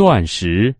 钻石。